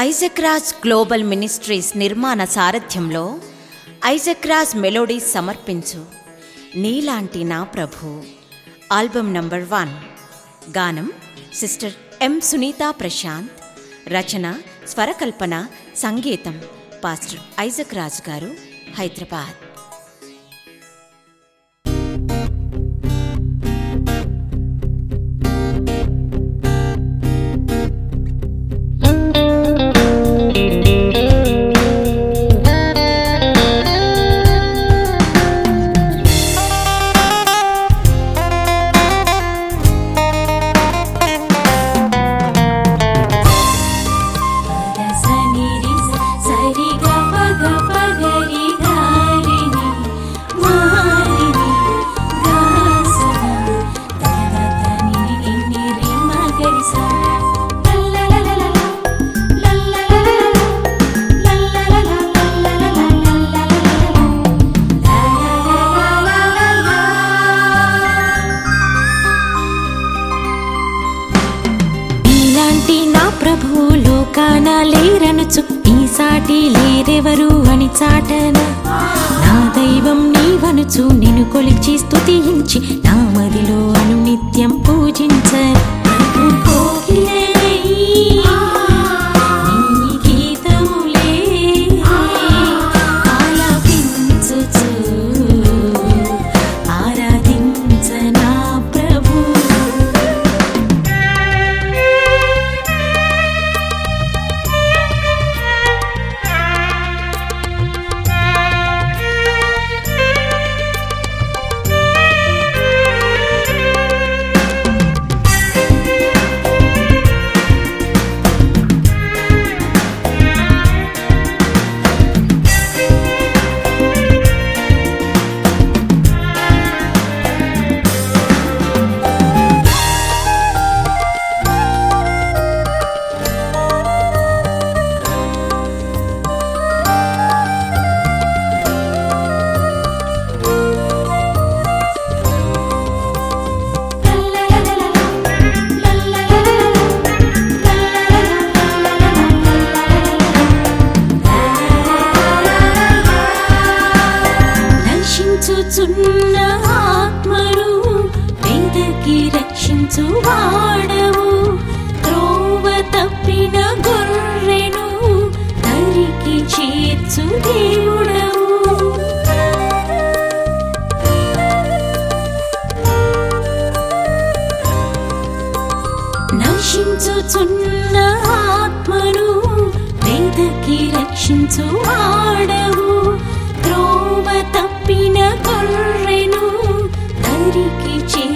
Isaac Raj global ministries నిర్మాణ సారథ్యంలో Isaac Raj melodies సమర్పించు. నీలాంటి నా ప్రభు. Album number one. గానం సిస్టర్ ఎం సునీతా ప్రశాంత్. రచన స్వరకల్పన సంగీతం పాస్టర్ ఐజక్ రాజ్ గారు హైదరాబాద్. ప్రభు లోకాన లేరనుచు ఈ సాటి లేరెవరు అని చాటన. నా దైవం నీవనుచు నిన్ను కొలిచి స్తుతించి నా మదిలో అనునిత్యం పూజించను వేదకి రక్షించు వాడవు త్రోవ తప్పిన గొర్రెను తరికి చేర్చు దేవుడవు. నశించుచున్న ఆత్మను వేదకి రక్షించు వాడవు త్రోవ తప్పిన గొర్రెను తరికి చేర్చు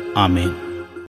Amen.